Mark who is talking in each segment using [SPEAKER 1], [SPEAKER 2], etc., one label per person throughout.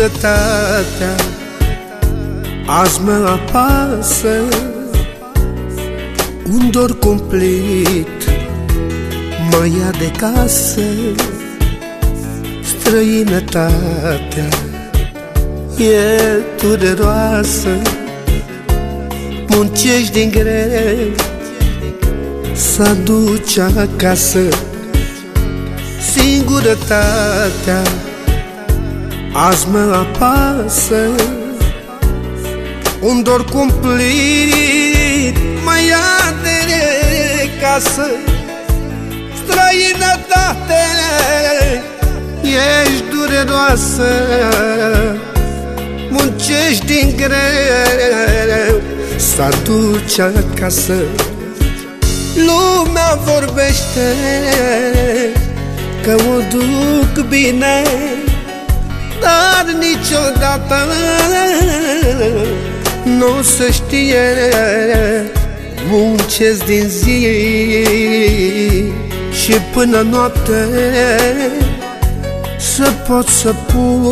[SPEAKER 1] Singurătatea Azi mă apasă Un dor cumplit Mă ia de casă. Străinătatea E dureroasă Muncești din greu Să aduci acasă. Singurătatea Azi mă apasă Un dor cumplit Mai ia de casă Străinătate. Ești dureroasă Muncești din greu Să aduci acasă. Lumea vorbește Că o duc bine dar niciodată. Nu se știe Muncesc din zi și până noapte Să pot să pun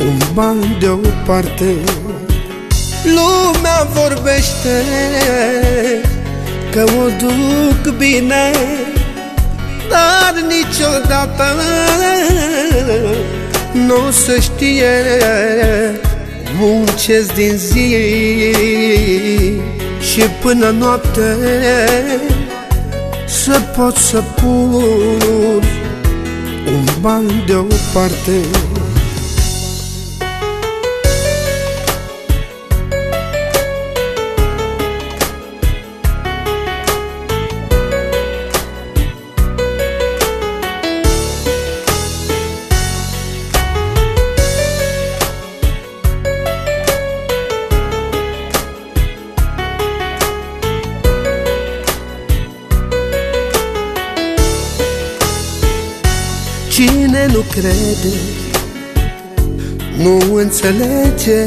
[SPEAKER 1] un ban deoparte. Lumea vorbește că o duc bine dar niciodată nu se știe Muncesc din zi și până noapte Să pot să pun un ban deoparte Cine nu crede, nu înțelege.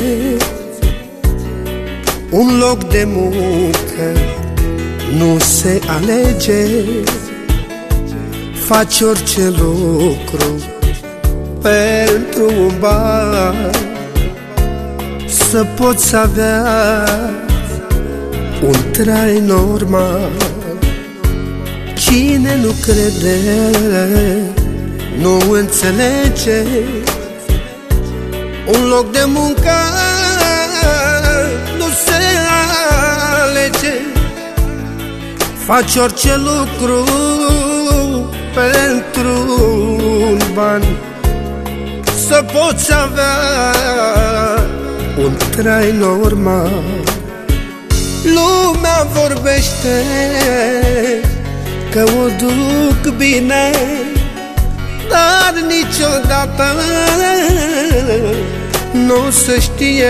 [SPEAKER 1] Un loc de muncă nu se alege. Faci orice lucru pentru un bar Să poți avea un trai normal. Cine nu crede nu înțelege Un loc de muncă nu se alege. Faci orice lucru pentru un ban. Să poți avea un trai normal. Lumea vorbește că o duc bine dar niciodată nu se știe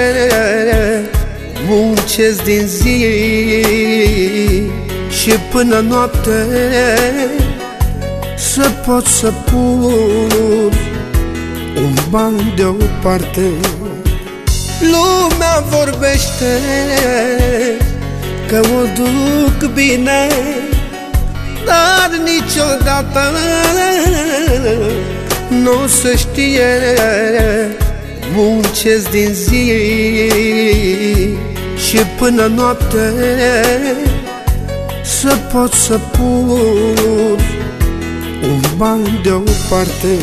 [SPEAKER 1] Muncesc din zi și până noapte Să pot să pun un ban deoparte. Lumea vorbește că o duc bine dar niciodată nu se știe Muncesc din zi și până noapte Să pot să pun un ban deoparte